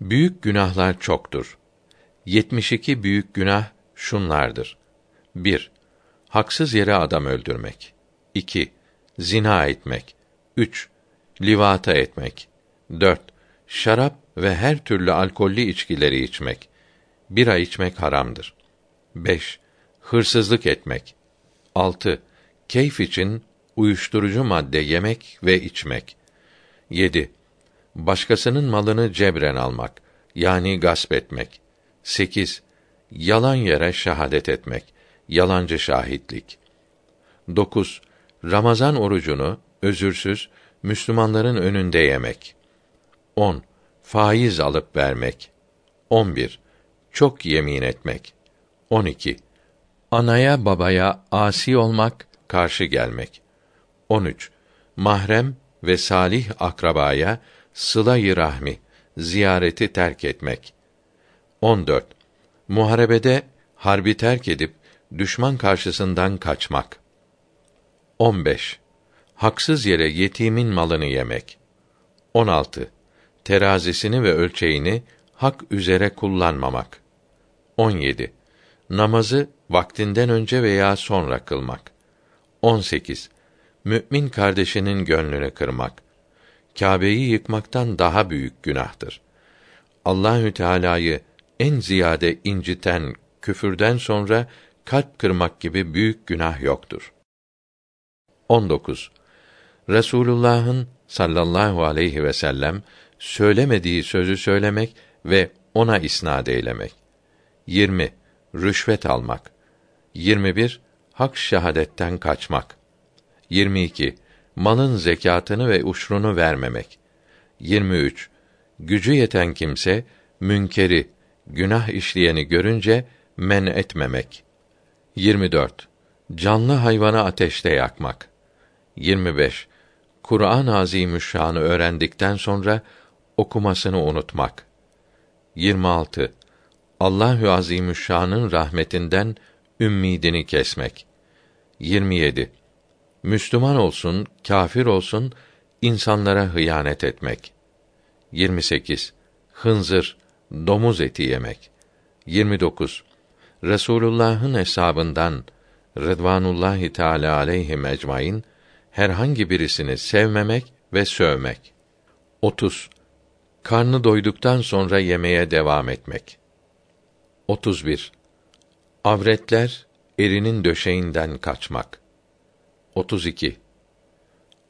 Büyük günahlar çoktur. 72 büyük günah şunlardır. 1. Haksız yere adam öldürmek. 2. Zina etmek. 3. Livata etmek. 4. Şarap ve her türlü alkollü içkileri içmek. Bira içmek haramdır. 5. Hırsızlık etmek. 6. Keyf için uyuşturucu madde yemek ve içmek. 7. Başkasının malını cebren almak, yani gasp etmek. 8. Yalan yere şahadet etmek, yalancı şahitlik. 9. Ramazan orucunu özürsüz Müslümanların önünde yemek. 10. Faiz alıp vermek. 11. Çok yemin etmek. 12. Anaya babaya asi olmak, karşı gelmek. 13. Mahrem ve salih akrabaya sıla-i rahmi, ziyareti terk etmek. 14. Muharebede harbi terk edip düşman karşısından kaçmak. 15. Haksız yere yetimin malını yemek. 16. Terazisini ve ölçeğini hak üzere kullanmamak. 17. Namazı vaktinden önce veya sonra kılmak. 18. Mü'min kardeşinin gönlünü kırmak. Kâbe'yi yıkmaktan daha büyük günahtır. Allahü Teala'yı en ziyade inciten küfürden sonra kalp kırmak gibi büyük günah yoktur. 19. Resulullah'ın sallallahu aleyhi ve sellem söylemediği sözü söylemek ve ona isnad eylemek. 20. Rüşvet almak. 21. Hak şehadetten kaçmak. 22. Malın zekatını ve uşrunu vermemek. 23. Gücü yeten kimse münkeri, günah işleyeni görünce men etmemek. 24. Canlı hayvanı ateşte yakmak. 25. Kur'an-ı Azimüşşan'ı öğrendikten sonra okumasını unutmak. 26. Allahü Azimüşşan'ın rahmetinden ümmidini kesmek. 27. Müslüman olsun, kâfir olsun, insanlara hıyanet etmek. 28. Hınzır, domuz eti yemek. 29. Resulullah'ın hesabından Rıdvanullahi Teala aleyhi ecmaîn herhangi birisini sevmemek ve sövmek. 30. Karnı doyduktan sonra yemeye devam etmek. 31. Avretler erinin döşeğinden kaçmak. 32.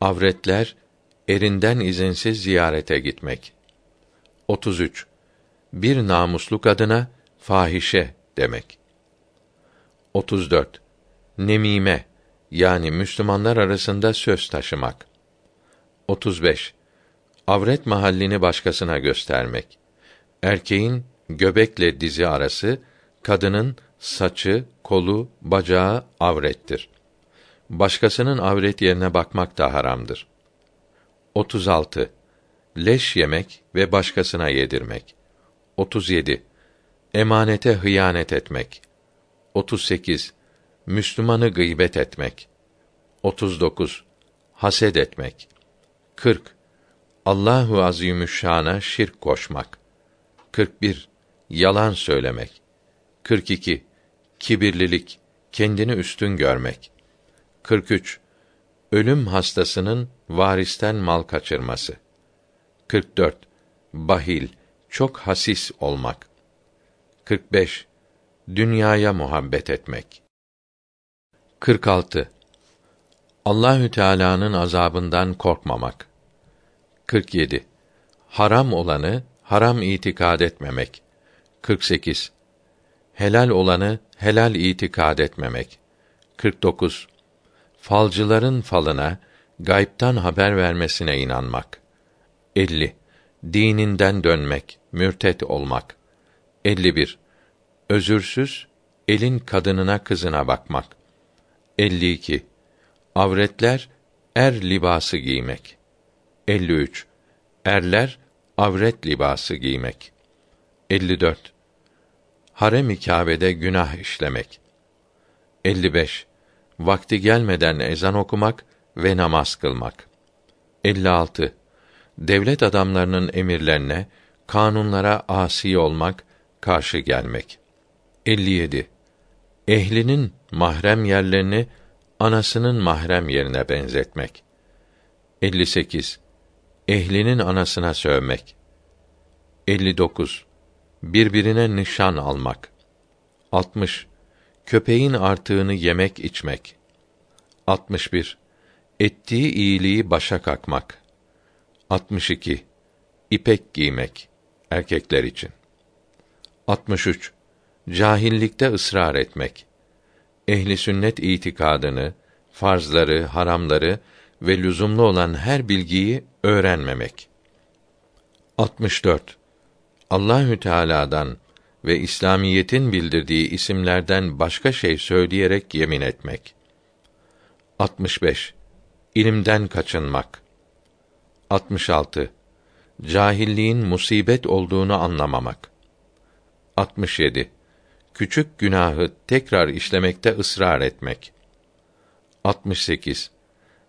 Avretler erinden izinsiz ziyarete gitmek. 33. Bir namuslu kadına fahişe demek. 34. Nemime yani Müslümanlar arasında söz taşımak. 35. Avret mahallini başkasına göstermek. Erkeğin göbekle dizi arası, kadının saçı, kolu, bacağı avrettir. Başkasının avret yerine bakmak da haramdır. 36. Leş yemek ve başkasına yedirmek. 37. Emanete hıyanet etmek. 38. Müslümanı gıybet etmek. 39. Haset etmek. 40. Allahu Azimüşşan'a şirk koşmak. 41. Yalan söylemek. 42. Kibirlilik, kendini üstün görmek. 43. Ölüm hastasının varisten mal kaçırması. 44. Bahil, çok hasis olmak. 45. Dünyaya muhabbet etmek. 46. Allahü Teala'nın azabından korkmamak. 47. Haram olanı haram itikad etmemek. 48. Helal olanı helal itikad etmemek. 49. Falcıların falına, gaybtan haber vermesine inanmak. 50. Dininden dönmek, mürtet olmak. 51. Özürsüz elin kadınına kızına bakmak. 52. Avretler er libası giymek. 53. Erler avret libası giymek. 54. Harem-i Kâbe'de günah işlemek. 55. Vakti gelmeden ezan okumak ve namaz kılmak. 56. Devlet adamlarının emirlerine, kanunlara asi olmak, karşı gelmek. 57. Ehlinin mahrem yerlerini anasının mahrem yerine benzetmek. 58. Ehlinin anasına sövmek. 59. Birbirine nişan almak. 60. Köpeğin artığını yemek içmek. 61. Ettiği iyiliği başa kakmak. 62. İpek giymek erkekler için. 63. Cahillikte ısrar etmek. Ehli sünnet itikadını, farzları, haramları ve lüzumlu olan her bilgiyi öğrenmemek. 64. Allahü Teala'dan ve İslamiyetin bildirdiği isimlerden başka şey söyleyerek yemin etmek. 65. İlimden kaçınmak. 66. Cahilliğin musibet olduğunu anlamamak. 67. Küçük günahı tekrar işlemekte ısrar etmek. 68.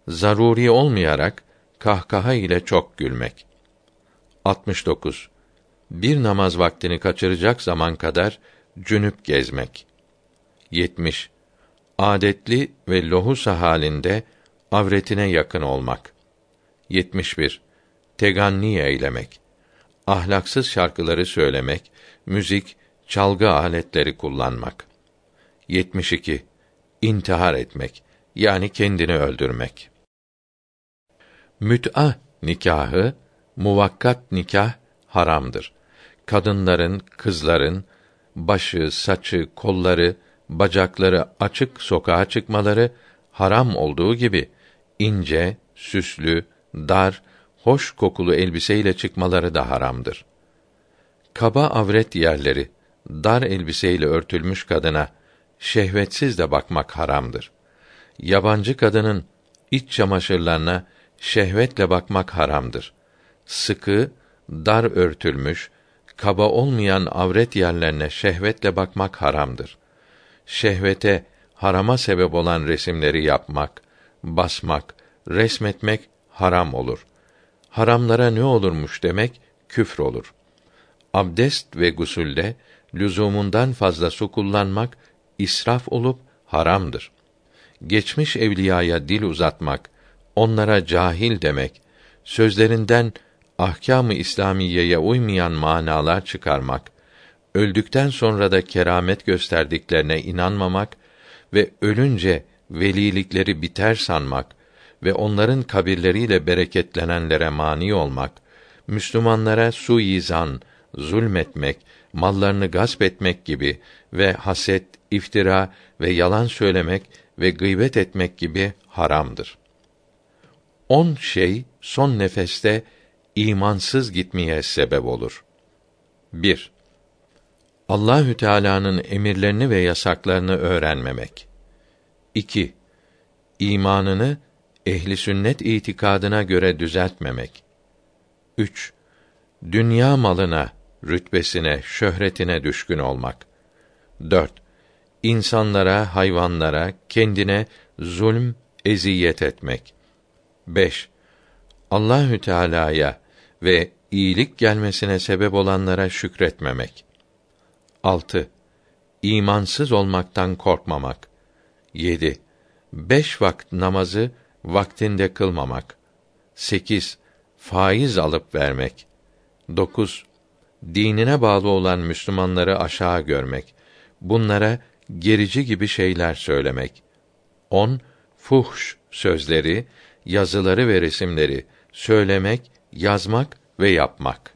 Zaruri olmayarak kahkaha ile çok gülmek. 69. Bir namaz vaktini kaçıracak zaman kadar cünüp gezmek. 70. Adetli ve lohusa halinde avretine yakın olmak. 71. Teganni eylemek. Ahlaksız şarkıları söylemek, müzik, çalgı aletleri kullanmak. 72. İntihar etmek yani kendini öldürmek. Müt'a nikahı, muvakkat nikah haramdır. Kadınların, kızların başı, saçı, kolları, bacakları açık sokağa çıkmaları haram olduğu gibi ince, süslü, dar, hoş kokulu elbiseyle çıkmaları da haramdır. Kaba avret yerleri dar elbiseyle örtülmüş kadına şehvetsiz de bakmak haramdır. Yabancı kadının iç çamaşırlarına şehvetle bakmak haramdır. Sıkı, dar örtülmüş, kaba olmayan avret yerlerine şehvetle bakmak haramdır. Şehvete, harama sebep olan resimleri yapmak, basmak, resmetmek haram olur. Haramlara ne olurmuş demek küfür olur. Abdest ve gusülde lüzumundan fazla su kullanmak israf olup haramdır. Geçmiş evliyaya dil uzatmak, onlara cahil demek, sözlerinden ahkâm-ı İslamiyeye uymayan manalar çıkarmak, öldükten sonra da keramet gösterdiklerine inanmamak ve ölünce velilikleri biter sanmak ve onların kabirleriyle bereketlenenlere mani olmak, Müslümanlara suizan, zulmetmek, mallarını gasp etmek gibi ve haset, iftira ve yalan söylemek ve gıybet etmek gibi haramdır. On şey son nefeste imansız gitmeye sebep olur. 1. Allahü Teala'nın emirlerini ve yasaklarını öğrenmemek. 2. İmanını ehli sünnet itikadına göre düzeltmemek. 3. Dünya malına, rütbesine, şöhretine düşkün olmak. 4. İnsanlara, hayvanlara, kendine zulm, eziyet etmek. 5. Allahü Teala'ya ve iyilik gelmesine sebep olanlara şükretmemek. 6. İmansız olmaktan korkmamak. 7. Beş vakit namazı vaktinde kılmamak. 8. Faiz alıp vermek. 9. Dinine bağlı olan Müslümanları aşağı görmek. Bunlara gerici gibi şeyler söylemek. 10. Fuhş sözleri, yazıları ve resimleri söylemek, yazmak ve yapmak.